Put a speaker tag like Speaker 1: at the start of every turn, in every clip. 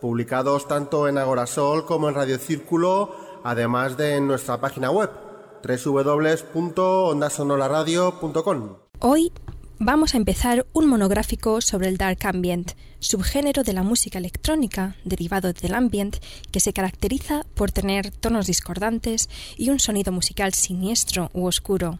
Speaker 1: publicados tanto en Agorasol como en Radio Círculo, además de en nuestra página web www.ondasonoraradio.com.
Speaker 2: Hoy vamos a empezar un monográfico sobre el dark ambient, subgénero de la música electrónica derivado del ambient que se caracteriza por tener tonos discordantes y un sonido musical siniestro u oscuro.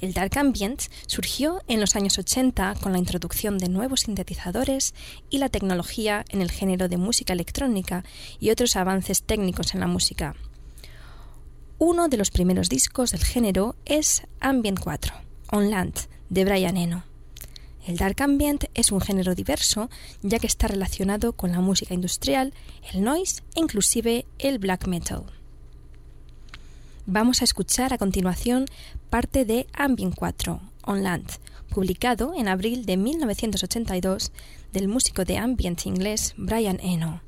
Speaker 2: El dark ambient surgió en los años 80 con la introducción de nuevos sintetizadores y la tecnología en el género de música electrónica y otros avances técnicos en la música. Uno de los primeros discos del género es Ambient 4, On Land, de Brian Eno. El dark ambient es un género diverso, ya que está relacionado con la música industrial, el noise e inclusive el black metal. Vamos a escuchar a continuación parte de Ambient 4, On Land, publicado en abril de 1982 del músico de ambient inglés Brian Eno.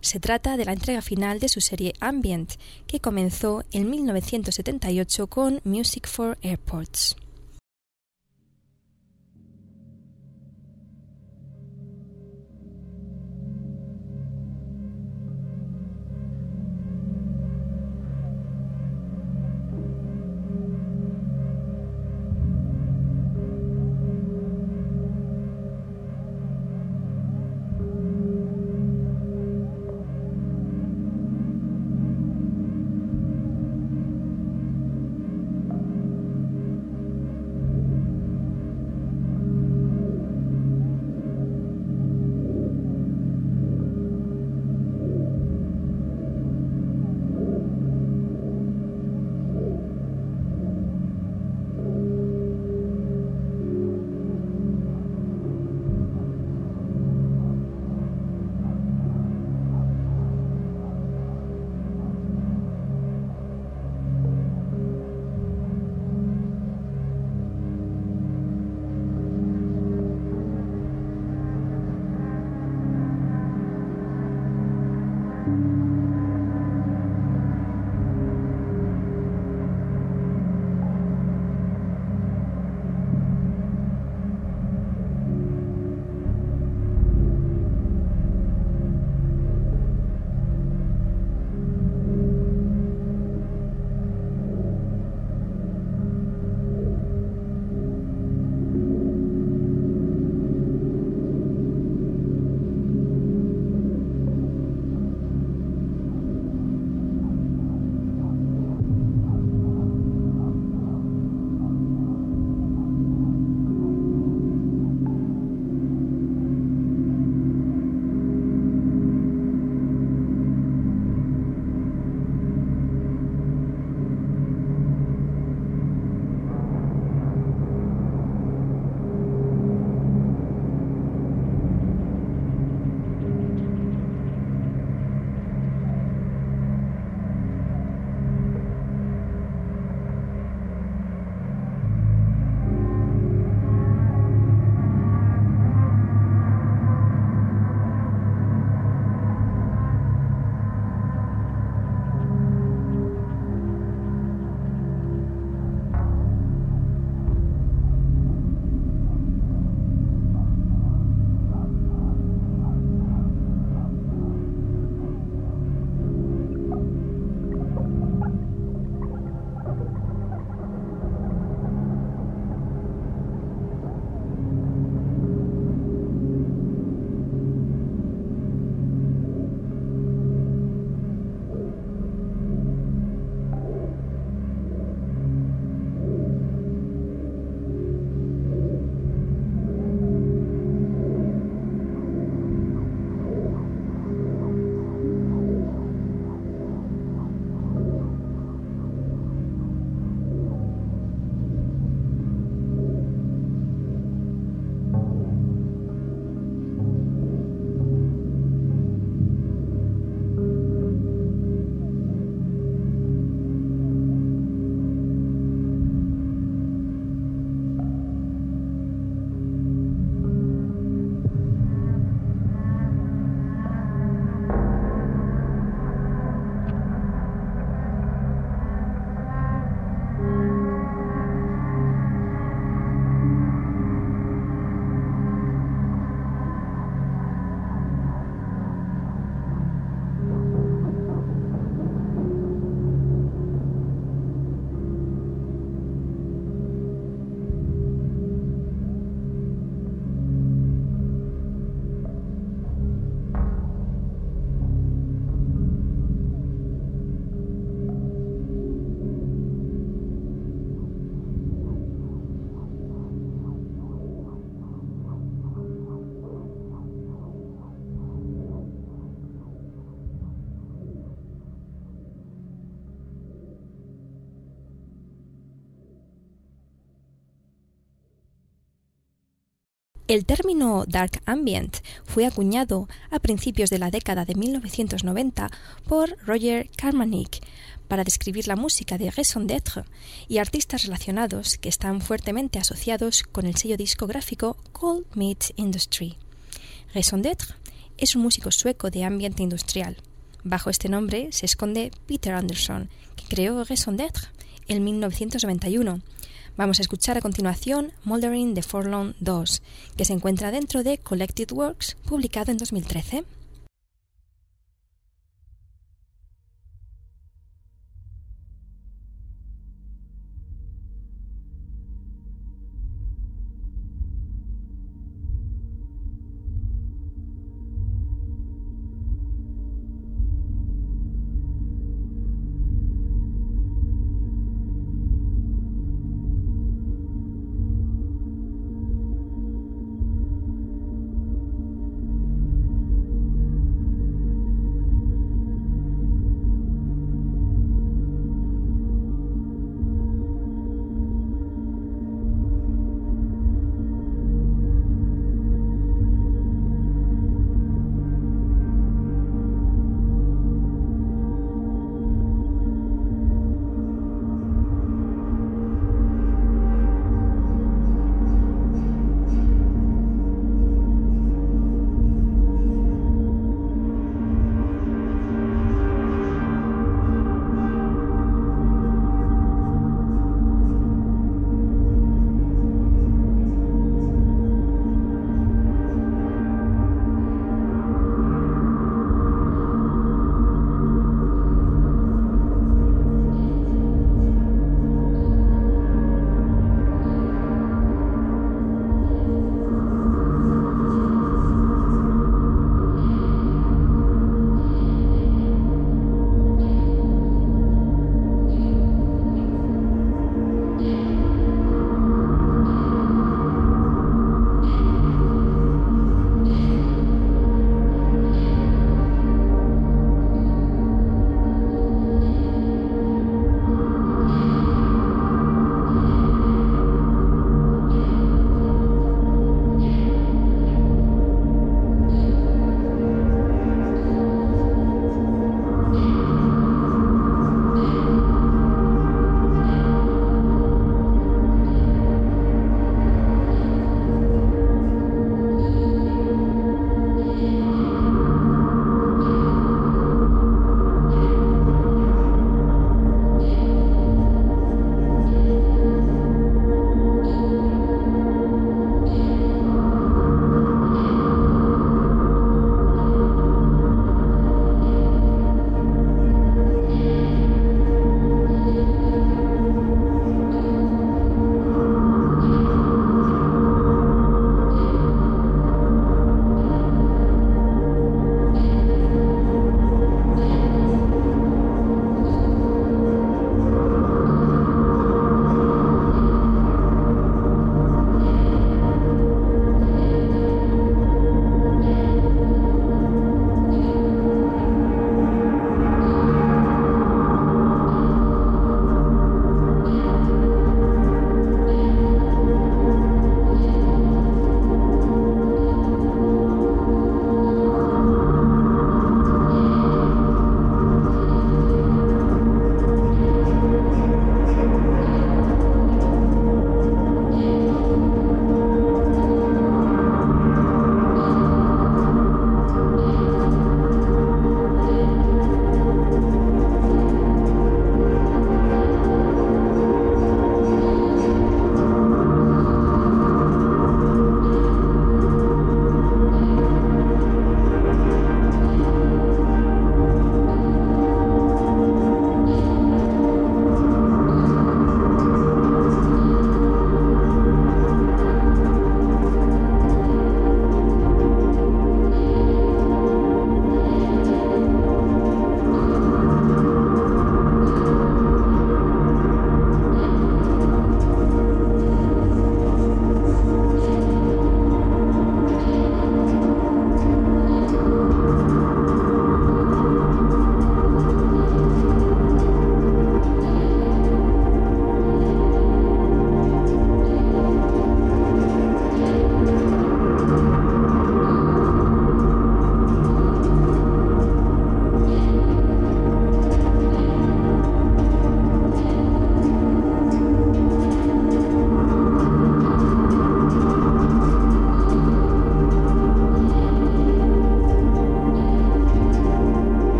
Speaker 2: Se trata de la entrega final de su serie Ambient, que comenzó en 1978 con Music for Airports. El término Dark Ambient fue acuñado a principios de la década de 1990 por Roger Carmanik para describir la música de Raison d'être y artistas relacionados que están fuertemente asociados con el sello discográfico Cold Meat Industry. Raison d'être es un músico sueco de ambiente industrial. Bajo este nombre se esconde Peter Anderson, que creó Raison d'être en 1991 Vamos a escuchar a continuación Moldering the Forlorn 2, que se encuentra dentro de Collected Works, publicado en 2013.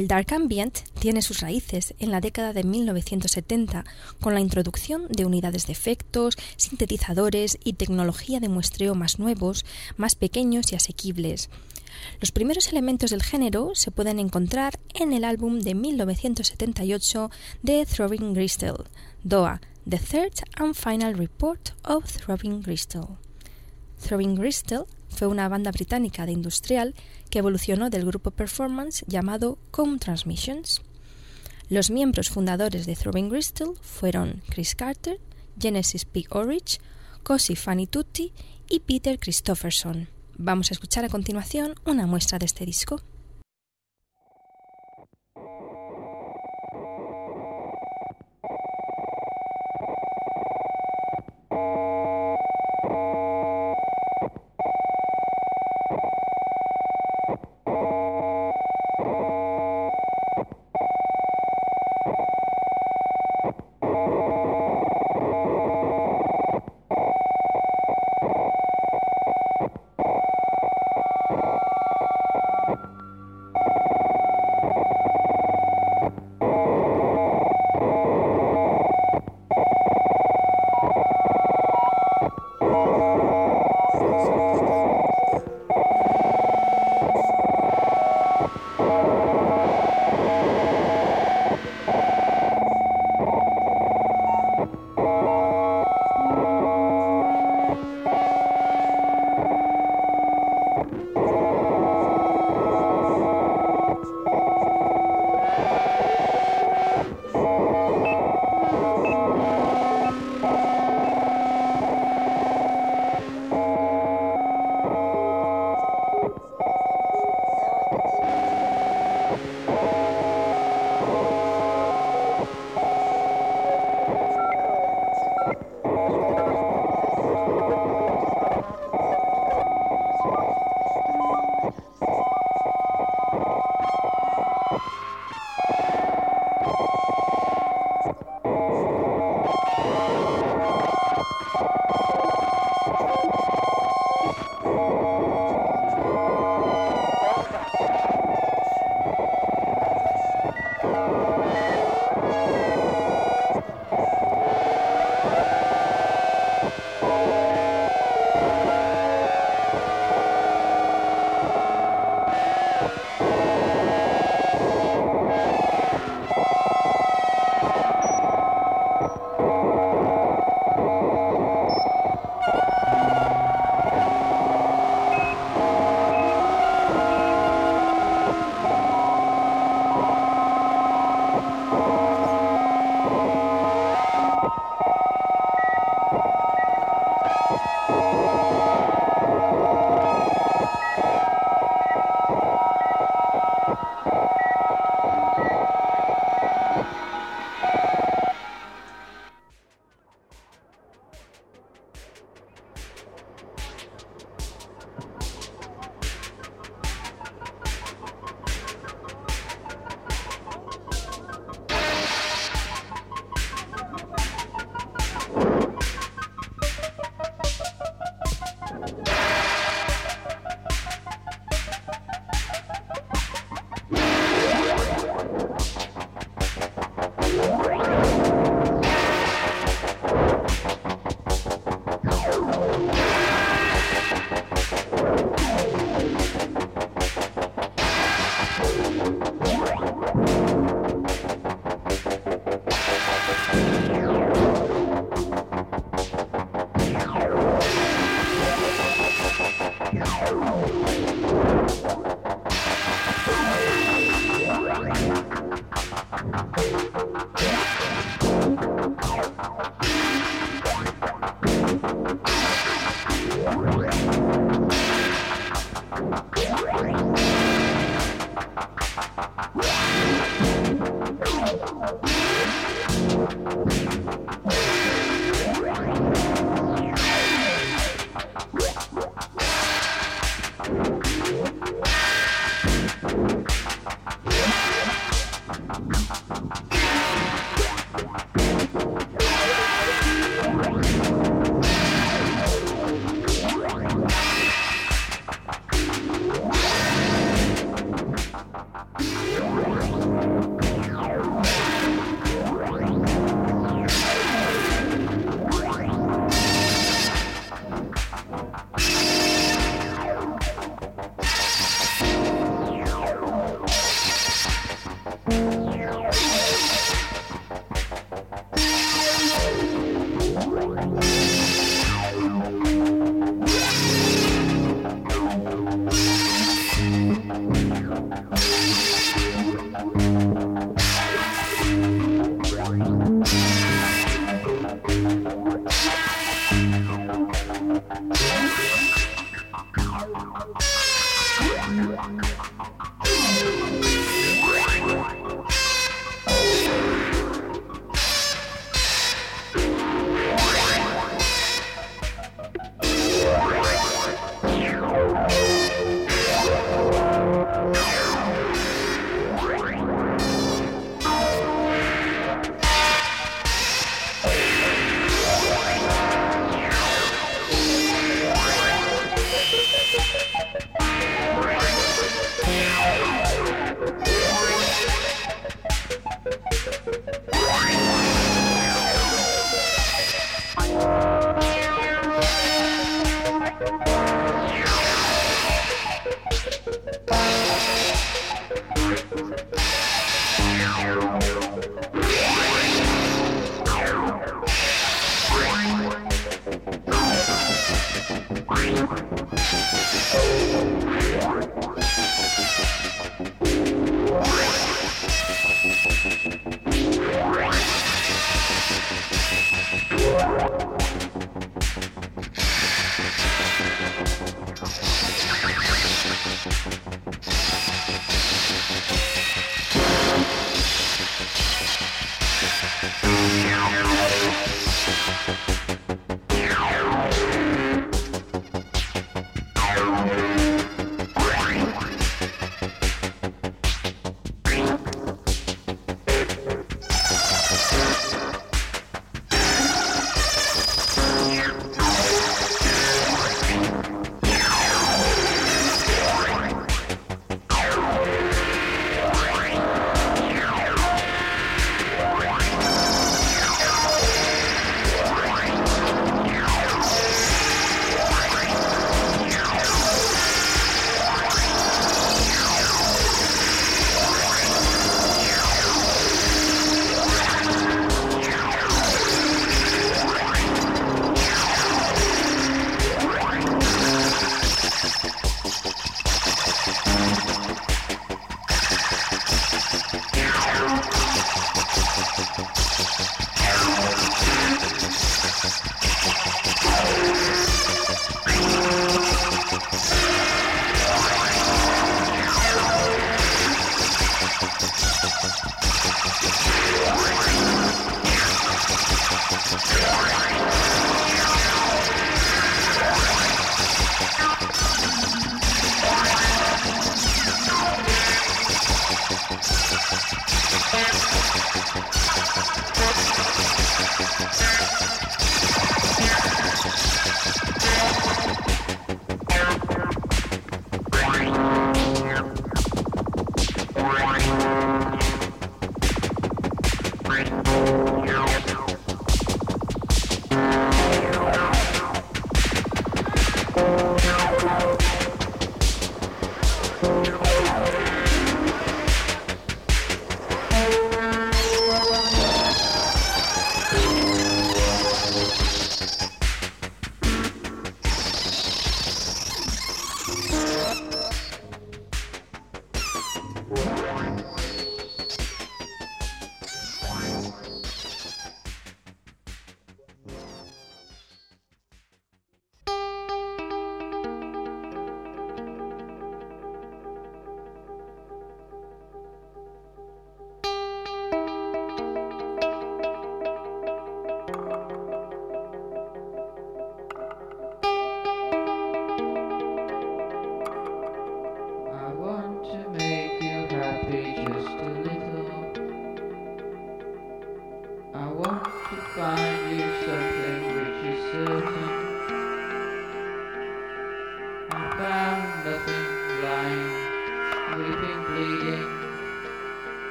Speaker 2: El dark ambient tiene sus raíces en la década de 1970 con la introducción de unidades de efectos, sintetizadores y tecnología de muestreo más nuevos, más pequeños y asequibles. Los primeros elementos del género se pueden encontrar en el álbum de 1978 de Throbbing Gristle, DOA, The Third and Final Report of Throbbing Gristle. Throbbing Gristle fue una banda británica de industrial que evolucionó del grupo performance llamado Com Transmissions. Los miembros fundadores de Throbbing Gristle fueron Chris Carter, Genesis P. Orridge, Cosi Fanny Tutti y Peter Christopherson. Vamos a escuchar a continuación una muestra de este disco.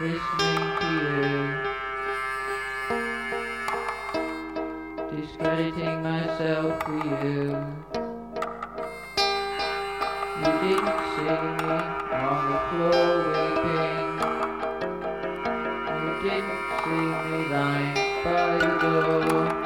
Speaker 3: listening to you, discrediting myself for you. You didn't see me on the floor weeping. You didn't see me lying by the door.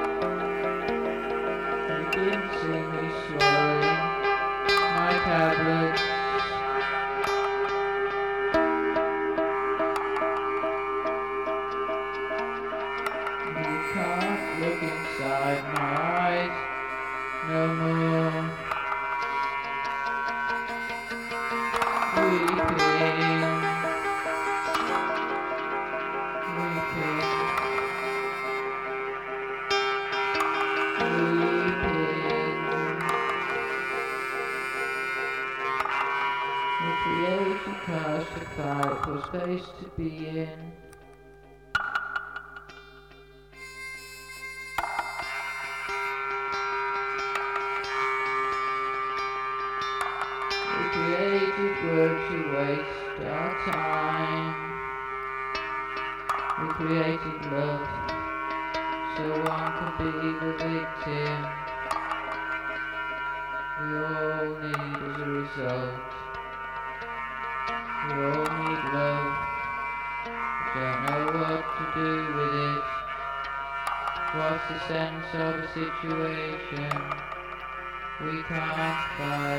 Speaker 3: Situation we can't fight?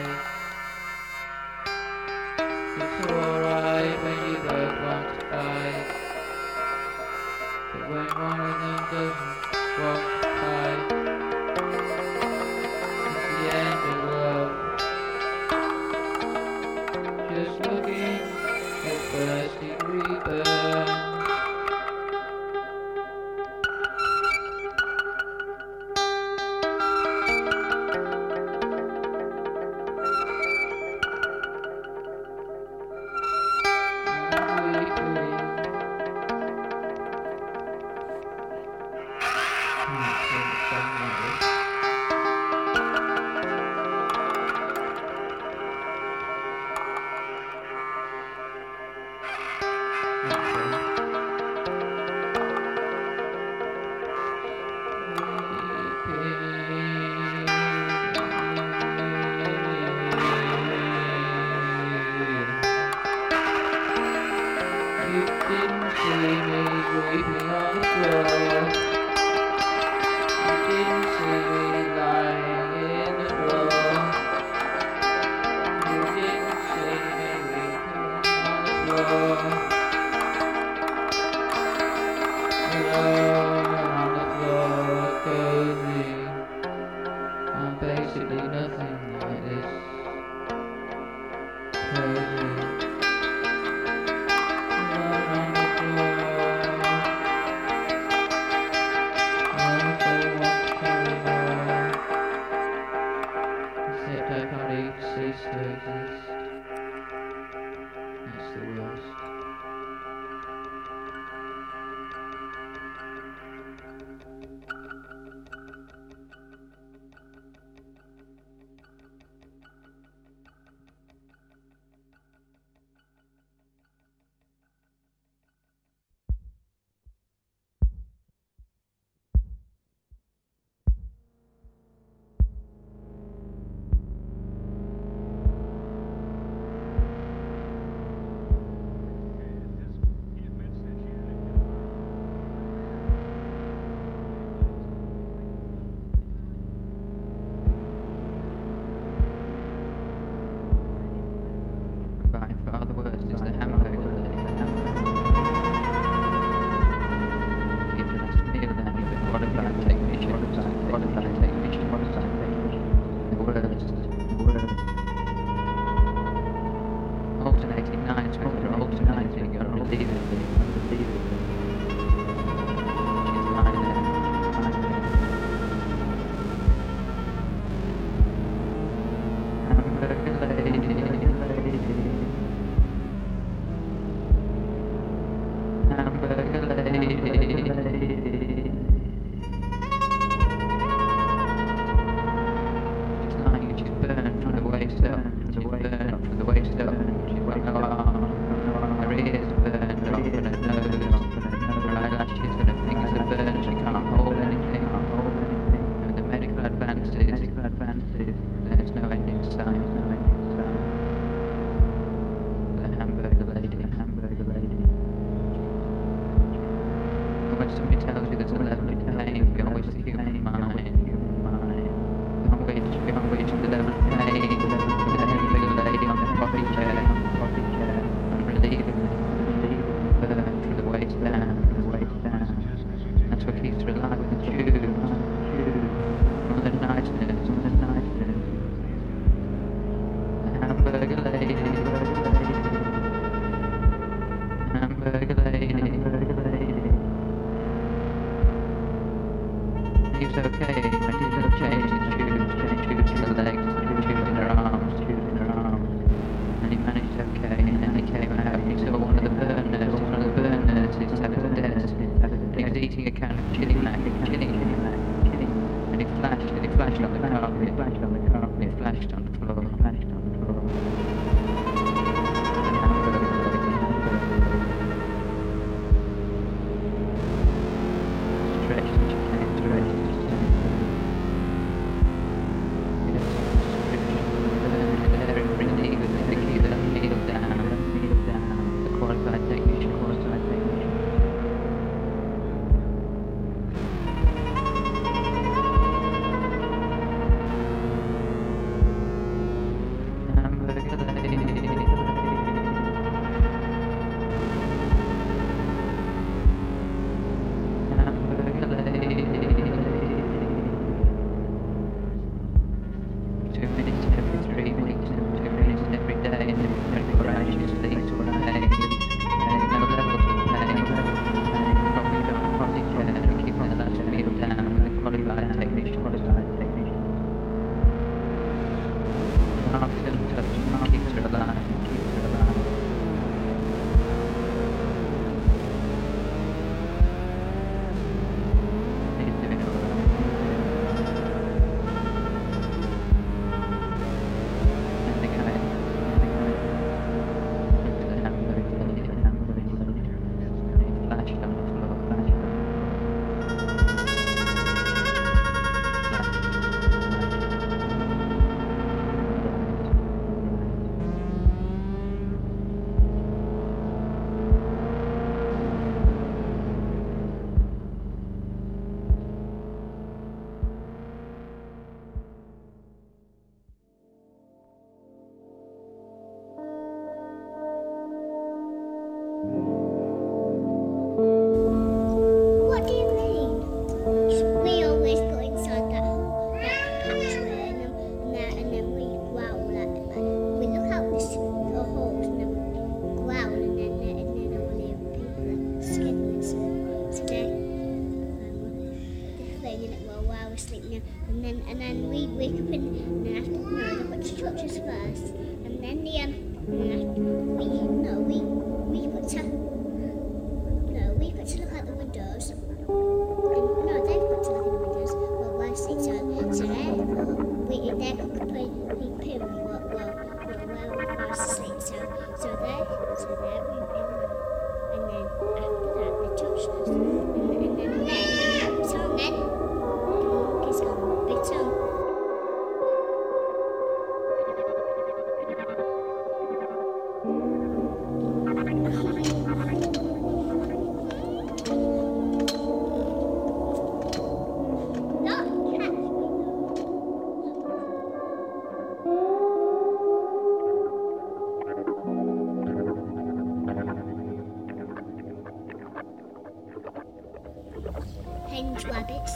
Speaker 3: and
Speaker 4: rabbits.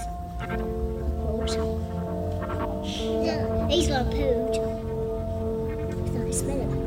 Speaker 4: Wolves. Look, he's got a. I smell.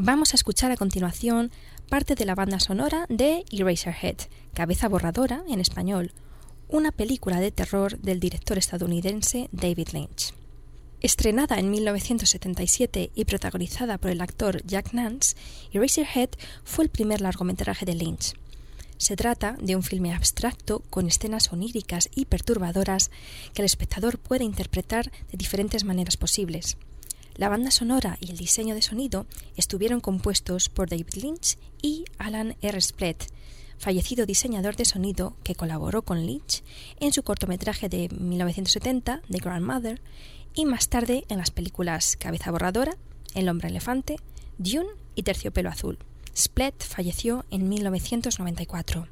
Speaker 2: Vamos a escuchar a continuación parte de la banda sonora de Eraserhead, Cabeza Borradora en español, una película de terror del director estadounidense David Lynch. Estrenada en 1977 y protagonizada por el actor Jack Nance, Eraserhead fue el primer largometraje de Lynch. Se trata de un filme abstracto con escenas oníricas y perturbadoras que el espectador puede interpretar de diferentes maneras posibles. La banda sonora y el diseño de sonido estuvieron compuestos por David Lynch y Alan R. Splett, fallecido diseñador de sonido que colaboró con Lynch en su cortometraje de 1970, The Grandmother, y más tarde en las películas Cabeza Borradora, El Hombre Elefante, Dune y Terciopelo Azul. Splett falleció en 1994.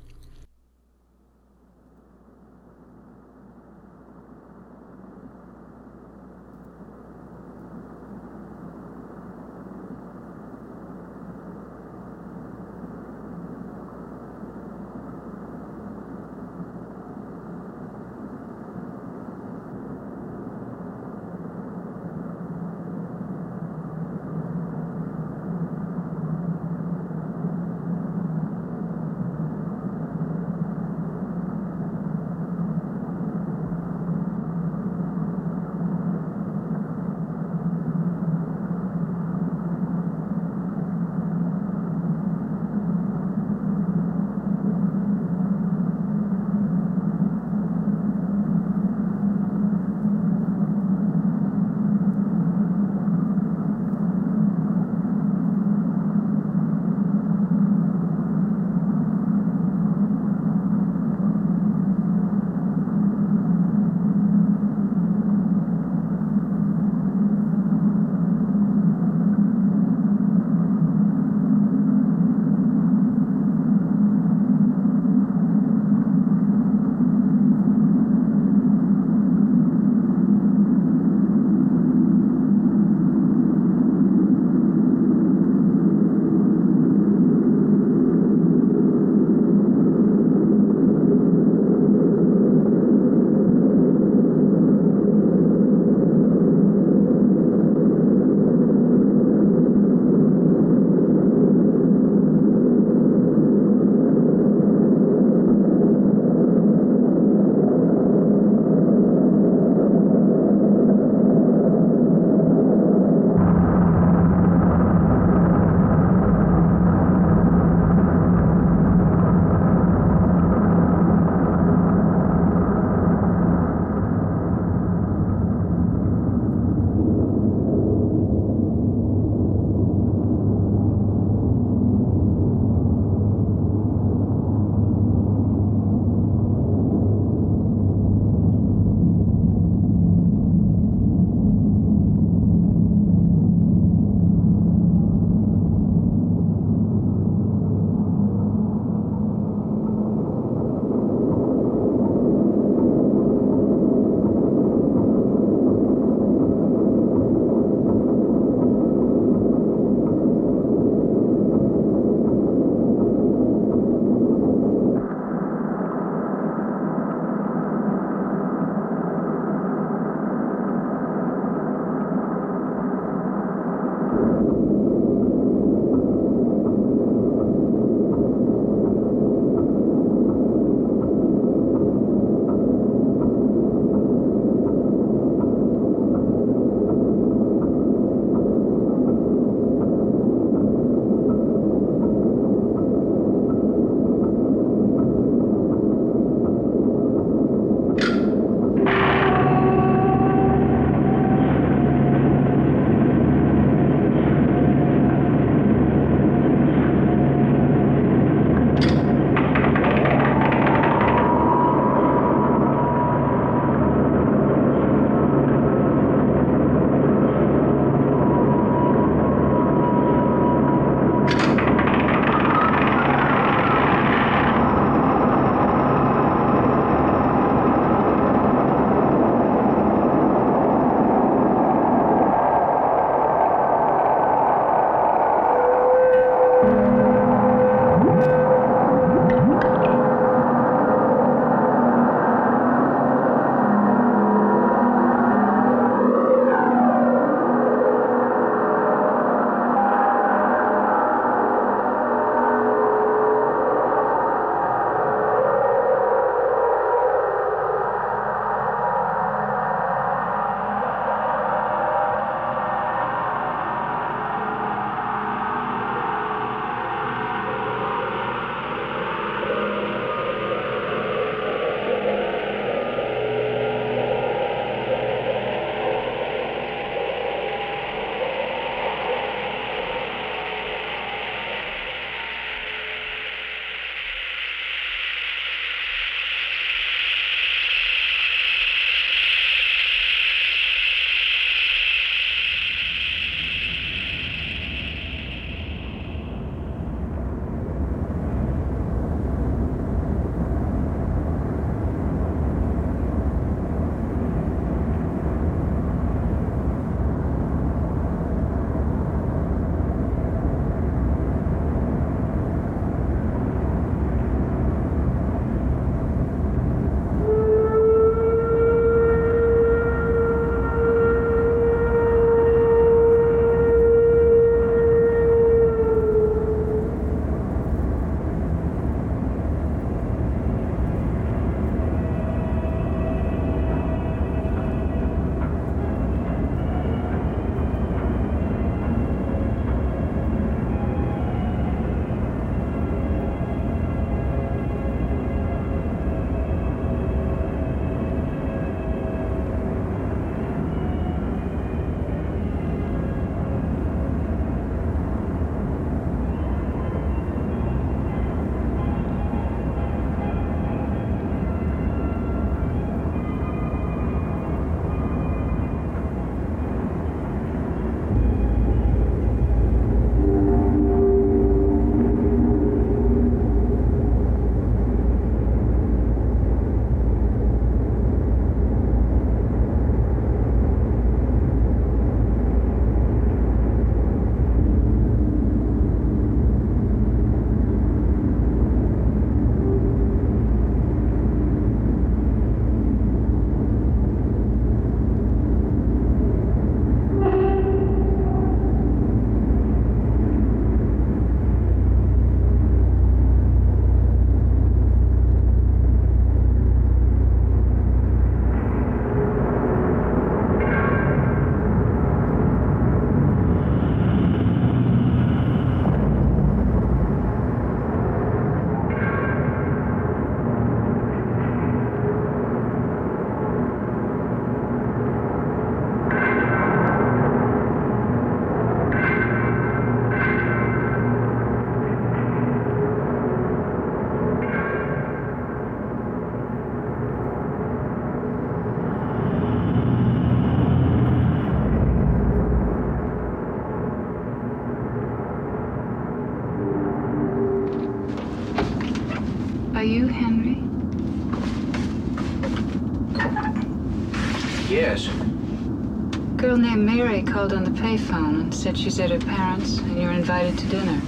Speaker 5: Girl named Mary called on the payphone and said she's at her parents' and you're invited to dinner.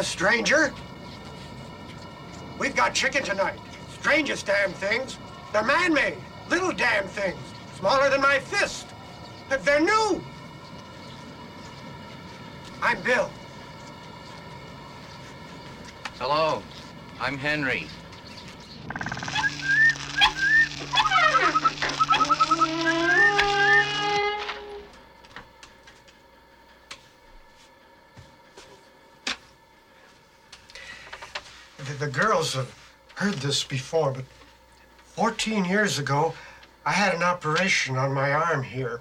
Speaker 6: A stranger. We've got chicken tonight. Strangest damn things. They're man-made. Little damn things. Smaller than my fist. But They're new. I'm Bill.
Speaker 7: Hello, I'm Henry.
Speaker 6: This before, but 14 years ago, I had an operation on my arm here.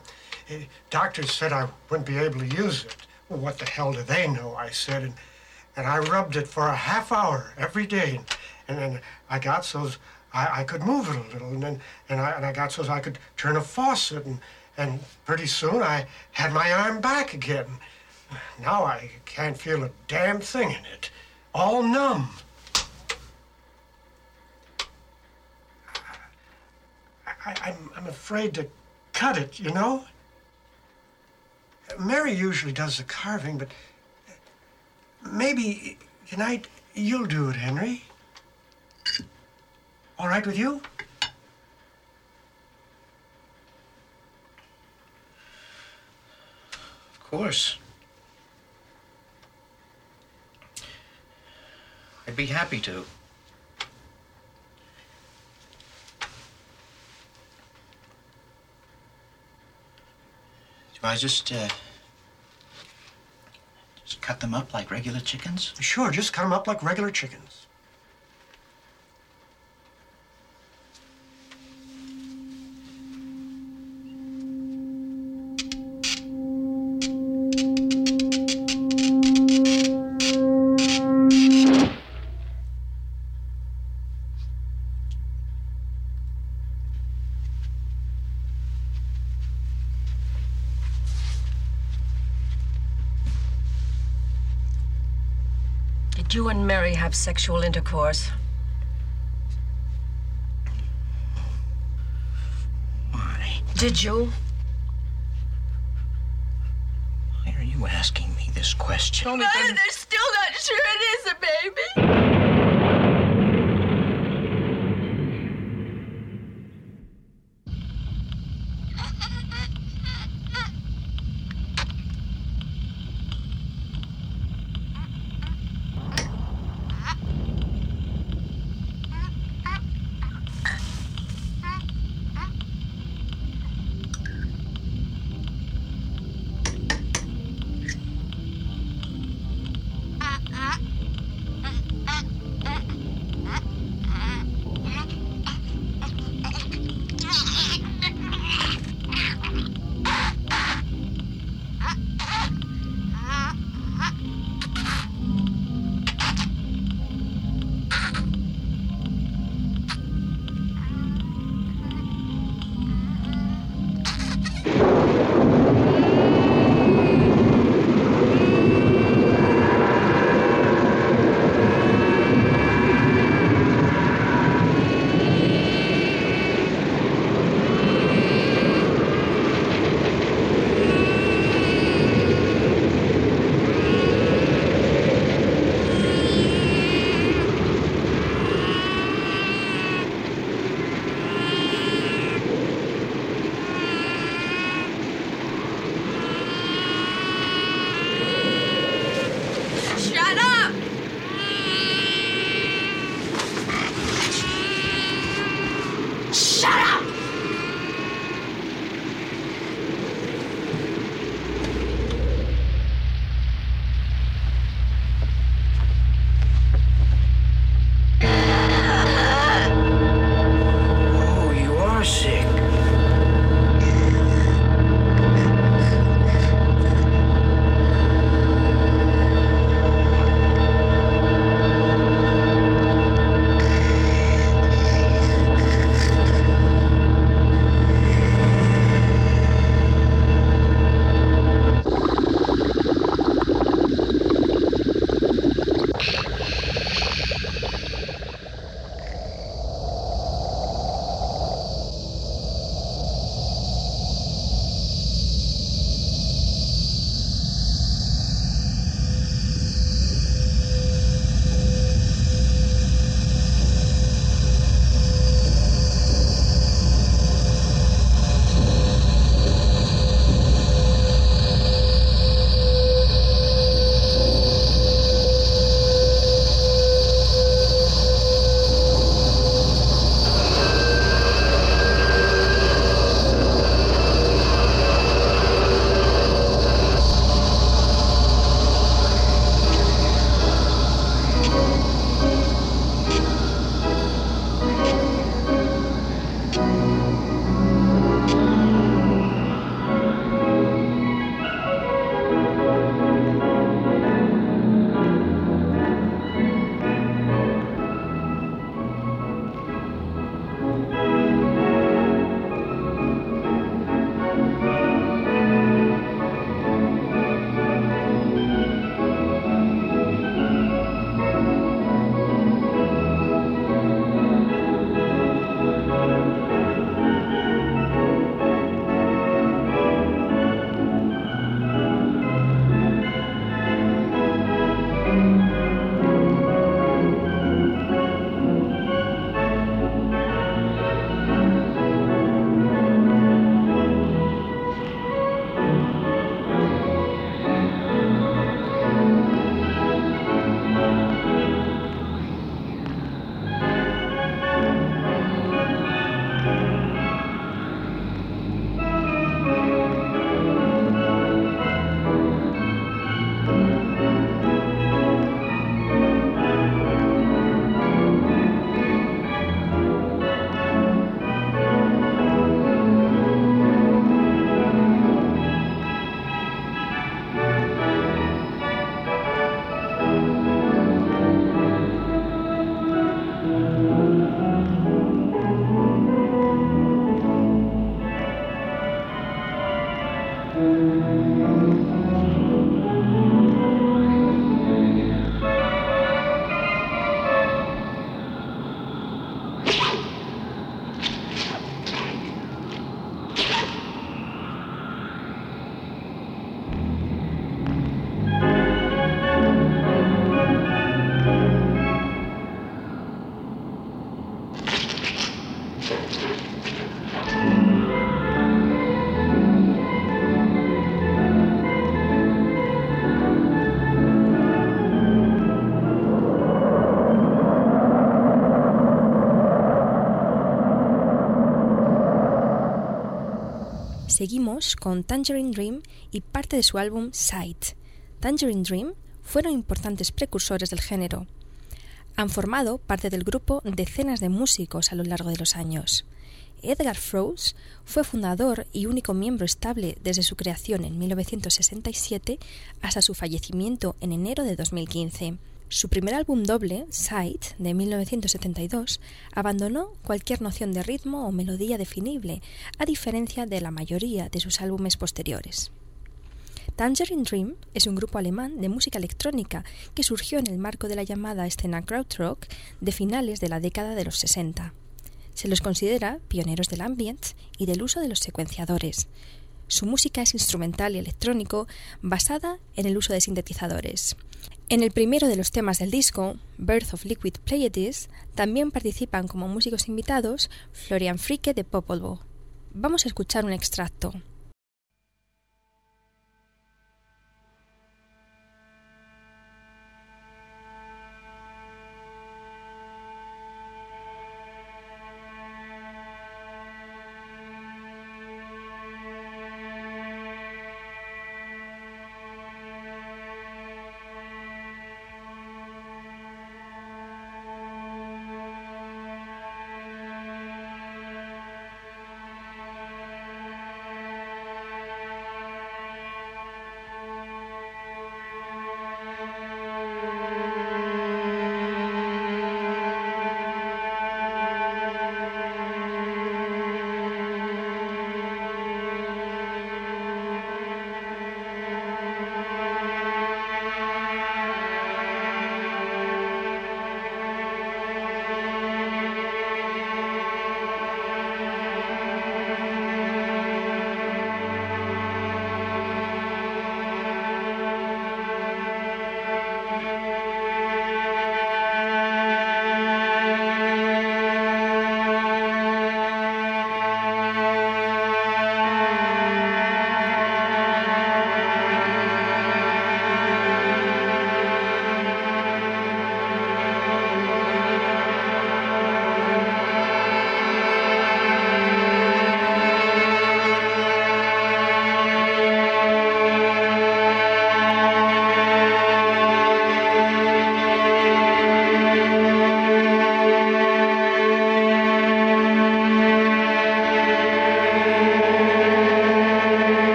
Speaker 6: Eh, Doctors said I wouldn't be able to use it. Well, what the hell do they know? I said, and, and I rubbed it for a half hour every day, and then I got so I, I could move it a little, and then and I, and I got so I could turn a faucet, and and pretty soon I had my arm back again. Now I can't feel a damn thing in it, all numb. I, I'm, I'm afraid to cut it, you know? Mary usually does the carving, but maybe tonight you'll do it, Henry. All right with you?
Speaker 8: Of course. I'd be happy to. Do I just, uh, just cut them up like regular chickens?
Speaker 6: Sure, just cut them up like regular chickens.
Speaker 7: Did you and Mary have sexual intercourse?
Speaker 8: Why?
Speaker 7: Did you?
Speaker 8: Why are you asking me this question?
Speaker 7: Tell me,
Speaker 9: they're still not sure it is a baby.
Speaker 2: Seguimos con Tangerine Dream y parte de su álbum Sight. Tangerine Dream fueron importantes precursores del género. Han formado parte del grupo decenas de músicos a lo largo de los años. Edgar Froese fue fundador y único miembro estable desde su creación en 1967 hasta su fallecimiento en enero de 2015. Su primer álbum doble, Sight, de 1972, abandonó cualquier noción de ritmo o melodía definible, a diferencia de la mayoría de sus álbumes posteriores. Tangerine Dream es un grupo alemán de música electrónica que surgió en el marco de la llamada escena krautrock de finales de la década de los 60. Se los considera pioneros del ambient y del uso de los secuenciadores. Su música es instrumental y electrónico basada en el uso de sintetizadores. En el primero de los temas del disco, Birth of Liquid Pleiades, también participan como músicos invitados Florian Fricke de Popolvo. Vamos a escuchar un extracto.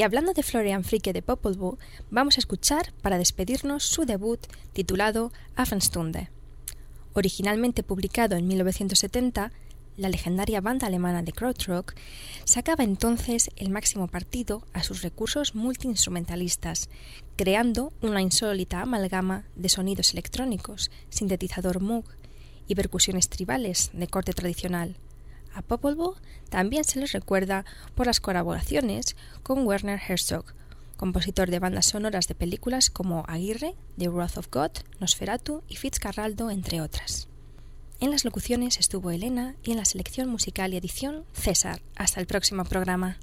Speaker 2: Y hablando de Florian Fricke de Popol Vuh, vamos a escuchar para despedirnos su debut titulado Affenstunde. Originalmente publicado en 1970, la legendaria banda alemana de krautrock sacaba entonces el máximo partido a sus recursos multiinstrumentalistas, creando una insólita amalgama de sonidos electrónicos, sintetizador Moog y percusiones tribales de corte tradicional. A Popol también se les recuerda por las colaboraciones con Werner Herzog, compositor de bandas sonoras de películas como Aguirre, The Wrath of God, Nosferatu y Fitzcarraldo, entre otras. En las locuciones estuvo Elena y en la selección musical y edición César. Hasta el próximo programa.